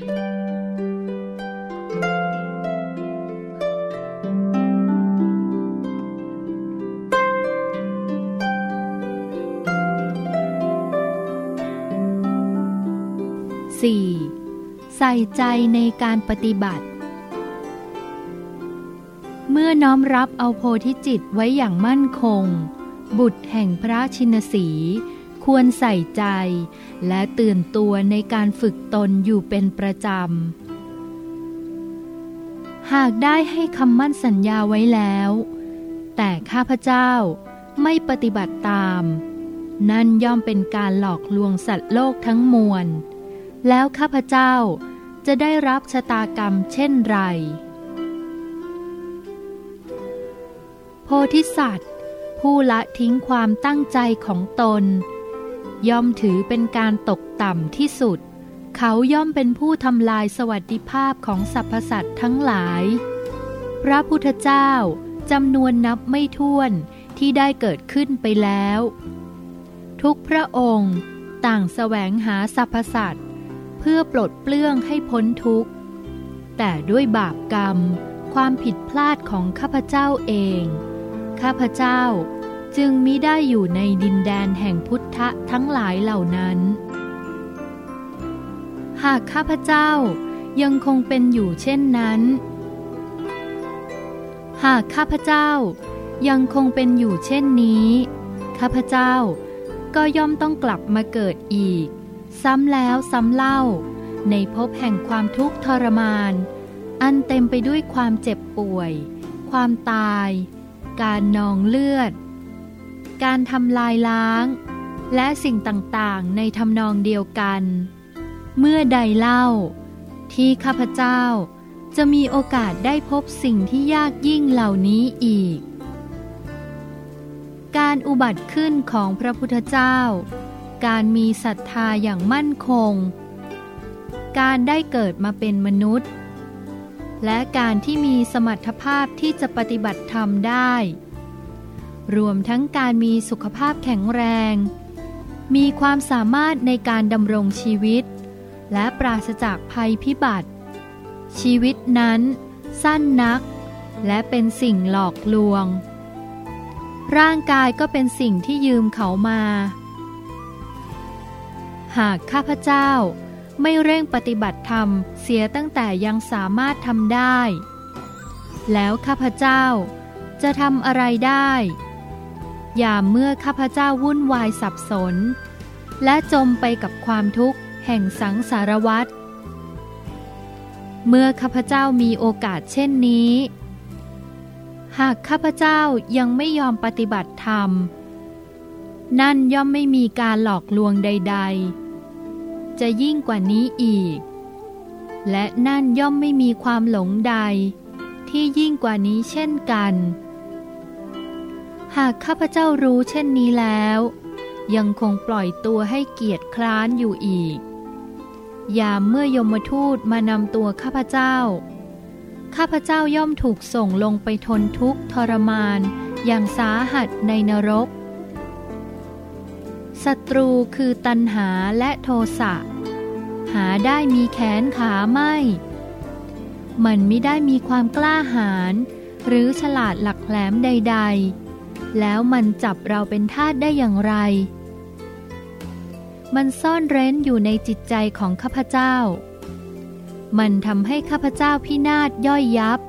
4. ใส่ใจในการปฏิบัติ เมื่อน้อมรับเอาโพธิจิตไว้อย่างมั่นคง บุตรแห่งพระชินสี ควรใส่ใจ และตื่นตัวในการฝึกตนอยู่เป็นประจำ หากได้ให้คำมั่นสัญญาไว้แล้ว แต่ข้าพเจ้าไม่ปฏิบัติตาม นั่นย่อมเป็นการหลอกลวงสัตว์โลกทั้งมวล แล้วข้าพเจ้าจะได้รับชะตากรรมเช่นไร โพธิสัตว์ ผู้ละทิ้งความตั้งใจของตน ย่อมถือเป็นการตกต่ำที่สุด เขาย่อมเป็นผู้ทำลายสวัสดิภาพของสรรพสัตว์ทั้งหลาย พระพุทธเจ้าจำนวนนับไม่ถ้วนที่ได้เกิดขึ้นไปแล้ว ทุกพระองค์ต่างแสวงหาสรรพสัตว์เพื่อปลดเปลื้องให้พ้นทุกข์ แต่ด้วยบาปกรรม ความผิดพลาดของข้าพเจ้าเอง ข้าพเจ้า จึงมิได้อยู่ในดินแดนแห่งพุทธะทั้งหลายเหล่านั้น หากข้าพเจ้ายังคงเป็นอยู่เช่นนั้น หากข้าพเจ้ายังคงเป็นอยู่เช่นนี้ ข้าพเจ้าก็ย่อมต้องกลับมาเกิดอีก ซ้ำแล้วซ้ำเล่า ในภพแห่งความทุกข์ทรมาน อันเต็มไปด้วยความเจ็บป่วย ความตาย การนองเลือด การทำลายล้าง และสิ่งต่างๆ ในทำนองเดียวกัน เมื่อใดเล่า ที่ข้าพเจ้าจะมีโอกาสได้พบสิ่งที่ยากยิ่งเหล่านี้อีก การอุบัติขึ้นของพระพุทธเจ้า การมีศรัทธาอย่างมั่นคง การได้เกิดมาเป็นมนุษย์ และการที่มีสมรรถภาพที่จะปฏิบัติธรรมได้ รวมทั้งการมีสุขภาพแข็งแรง มีความสามารถในการดำรงชีวิต และปราศจากภัยพิบัติ ชีวิตนั้นสั้นนัก และเป็นสิ่งหลอกลวง ร่างกายก็เป็นสิ่งที่ยืมเขามา หากข้าพเจ้าไม่เร่งปฏิบัติธรรมเสียตั้งแต่ยังสามารถทำได้ แล้วข้าพเจ้าจะทำอะไรได้ ย่าเมื่อข้าพเจ้าวุ่นวายสับสน และจมไปกับความทุกข์แห่งสังสารวัฏเมื่อข้าพเจ้ามีโอกาสเช่นนี้ หากข้าพเจ้ายังไม่ยอมปฏิบัติธรรม นั่นย่อมไม่มีการหลอกลวงใด ๆ จะยิ่งกว่านี้อีก และนั่นย่อมไม่มีความหลงใด ที่ยิ่งกว่านี้เช่นกัน หากข้าพเจ้ารู้เช่นนี้แล้ว ยังคงปล่อยตัวให้เกียรติคร้านอยู่อีก ยามเมื่อยมทูตมานำตัวข้าพเจ้า ข้าพเจ้าย่อมถูกส่งลงไปทนทุกข์ทรมานอย่างสาหัสในนรก ศัตรูคือตัณหาและโทสะ หาได้มีแขนขาไม่ มันไม่ได้มีความกล้าหาญหรือฉลาดหลักแหลมใด ๆ แล้วมันจับเราเป็นทาสได้อย่างไร มันซ่อนเร้นอยู่ในจิตใจของข้าพเจ้า มันทำให้ข้าพเจ้าพินาศย่อยยับ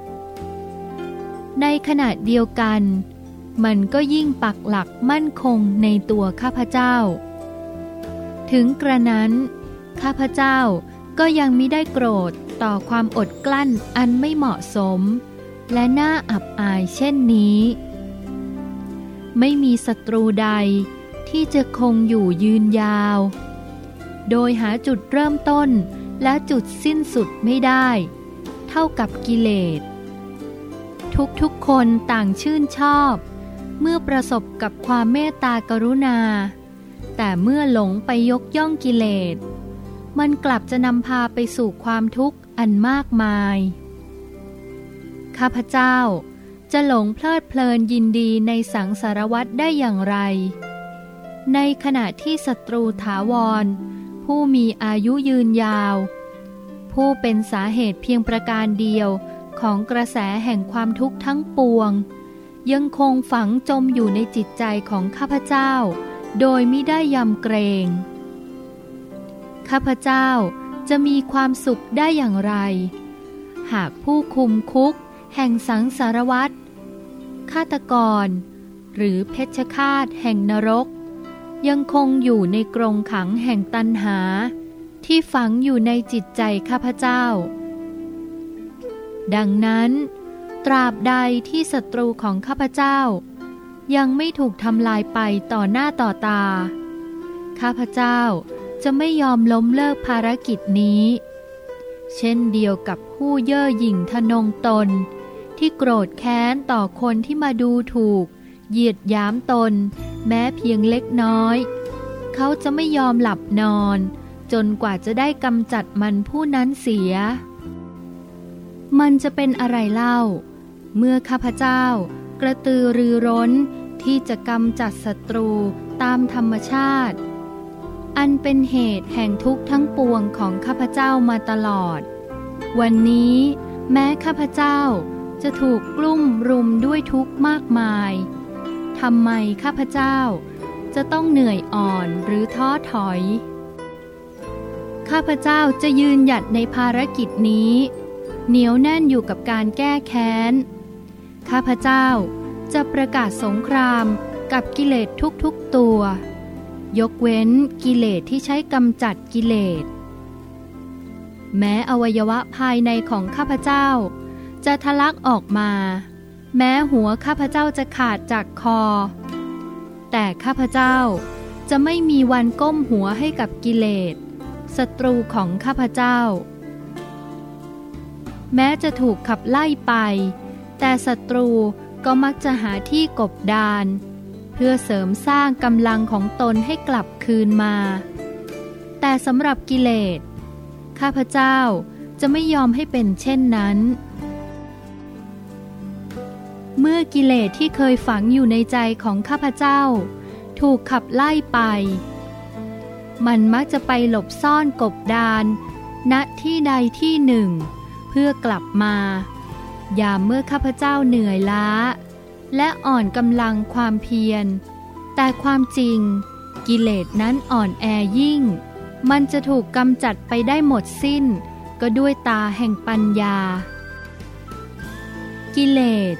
ในขณะเดียวกัน มันก็ยิ่งปักหลักมั่นคงในตัวข้าพเจ้า ถึงกระนั้น ข้าพเจ้าก็ยังมิได้โกรธต่อความอดกลั้นอันไม่เหมาะสม และน่าอับอายเช่นนี้ ไม่มีศัตรูใดที่จะคงอยู่ยืนยาว โดยหาจุดเริ่มต้นและจุดสิ้นสุดไม่ได้ เท่ากับกิเลส ทุกๆคนต่างชื่นชอบ เมื่อประสบกับความเมตตากรุณา แต่เมื่อหลงไปยกย่องกิเลส มันกลับจะนำพาไปสู่ความทุกข์อันมากมาย ข้าพเจ้า จะหลงเพลิดเพลินยินดีในสังสารวัตได้อย่างไร ในขณะที่ศัตรูถาวร ผู้มีอายุยืนยาว ผู้เป็นสาเหตุเพียงประการเดียวของกระแสแห่งความทุกข์ทั้งปวง ยังคงฝังจมอยู่ในจิตใจของข้าพเจ้า โดยไม่ได้ยำเกรงข้าพเจ้าจะมีความสุขได้อย่างไร หากผู้คุมคุกแห่งสังสารวัตร ฆาตกร หรือเพชฌฆาตแห่งนรก ยังคงอยู่ในกรงขังแห่งตันหา ที่ฝังอยู่ในจิตใจข้าพเจ้า ดังนั้น ตราบใดที่ศัตรูของข้าพเจ้า ยังไม่ถูกทำลายไปต่อหน้าต่อตา ข้าพเจ้าจะไม่ยอมล้มเลิกภารกิจนี้ เช่นเดียวกับผู้เย่อหยิ่งทนงตน ที่โกรธแค้นต่อคนที่มาดูถูก เหยียดย้ำตน แม้เพียงเล็กน้อย เขาจะไม่ยอมหลับนอน จนกว่าจะได้กำจัดมันผู้นั้นเสีย มันจะเป็นอะไรเล่า เมื่อข้าพเจ้ากระตือรือร้นที่จะกำจัดศัตรูตามธรรมชาติ อันเป็นเหตุแห่งทุกข์ทั้งปวงของข้าพเจ้ามาตลอด วันนี้แม้ข้าพเจ้า จะถูกกลุ่มรุมด้วยทุกข์มากมายทำไมข้าพเจ้า จะต้องเหนื่อยอ่อนหรือท้อถอย ข้าพเจ้าจะยืนหยัดในภารกิจนี้ เหนียวแน่นอยู่กับการแก้แค้น ข้าพเจ้าจะประกาศสงครามกับกิเลสทุกๆตัว ยกเว้นกิเลสที่ใช้กำจัดกิเลส แม้อวัยวะภายในของข้าพเจ้า จะทะลักออกมา แม้หัวข้าพเจ้าจะขาดจากคอ แต่ข้าพเจ้าจะไม่มีวันก้มหัวให้กับกิเลสศัตรูของข้าพเจ้า แม้จะถูกขับไล่ไป แต่ศัตรูก็มักจะหาที่กบดาน เพื่อเสริมสร้างกำลังของตนให้กลับคืนมา แต่สำหรับกิเลสข้าพเจ้าจะไม่ยอมให้เป็นเช่นนั้น เมื่อกิเลสที่เคยฝังอยู่ในใจของข้าพเจ้า ถูกขับไล่ไป มันมักจะไปหลบซ่อนกบดานณที่ใดที่หนึ่ง เพื่อกลับมา ยามเมื่อข้าพเจ้าเหนื่อยล้า และอ่อนกำลังความเพียร แต่ความจริง กิเลสนั้นอ่อนแอยิ่ง มันจะถูกกำจัดไปได้หมดสิ้น ก็ด้วยตาแห่งปัญญา กิเลส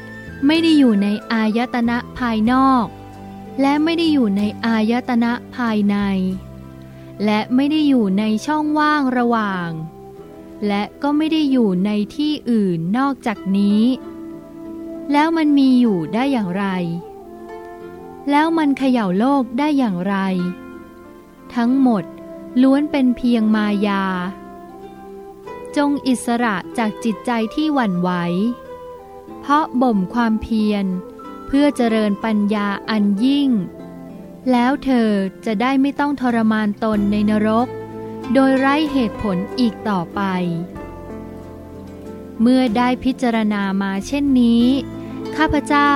ไม่ได้อยู่ในอายตนะภายนอก และไม่ได้อยู่ในอายตนะภายใน และไม่ได้อยู่ในช่องว่างระหว่าง และก็ไม่ได้อยู่ในที่อื่นนอกจากนี้ แล้วมันมีอยู่ได้อย่างไร แล้วมันเขย่าโลกได้อย่างไร ทั้งหมดล้วนเป็นเพียงมายา จงอิสระจากจิตใจที่หวั่นไหว เพราะบ่มความเพียร เพื่อเจริญปัญญาอันยิ่ง แล้วเธอจะได้ไม่ต้องทรมานตนในนรก โดยไร้เหตุผลอีกต่อไป เมื่อได้พิจารณามาเช่นนี้ ข้าพเจ้า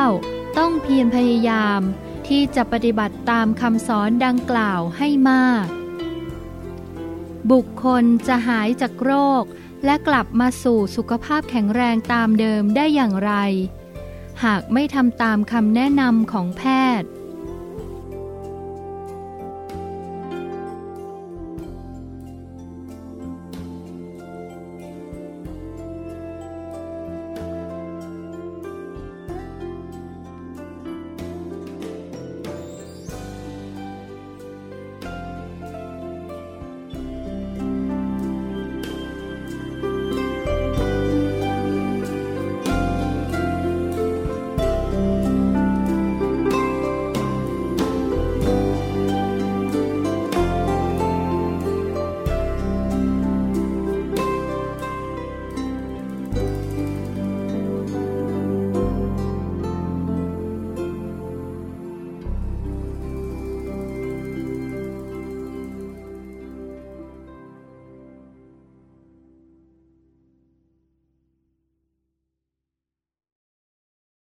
ต้องเพียรพยายามที่จะปฏิบัติตามคำสอนดังกล่าวให้มาก บุคคลจะหายจากโรค และกลับมาสู่สุขภาพแข็งแรงตามเดิมได้อย่างไร หากไม่ทำตามคำแนะนำของแพทย์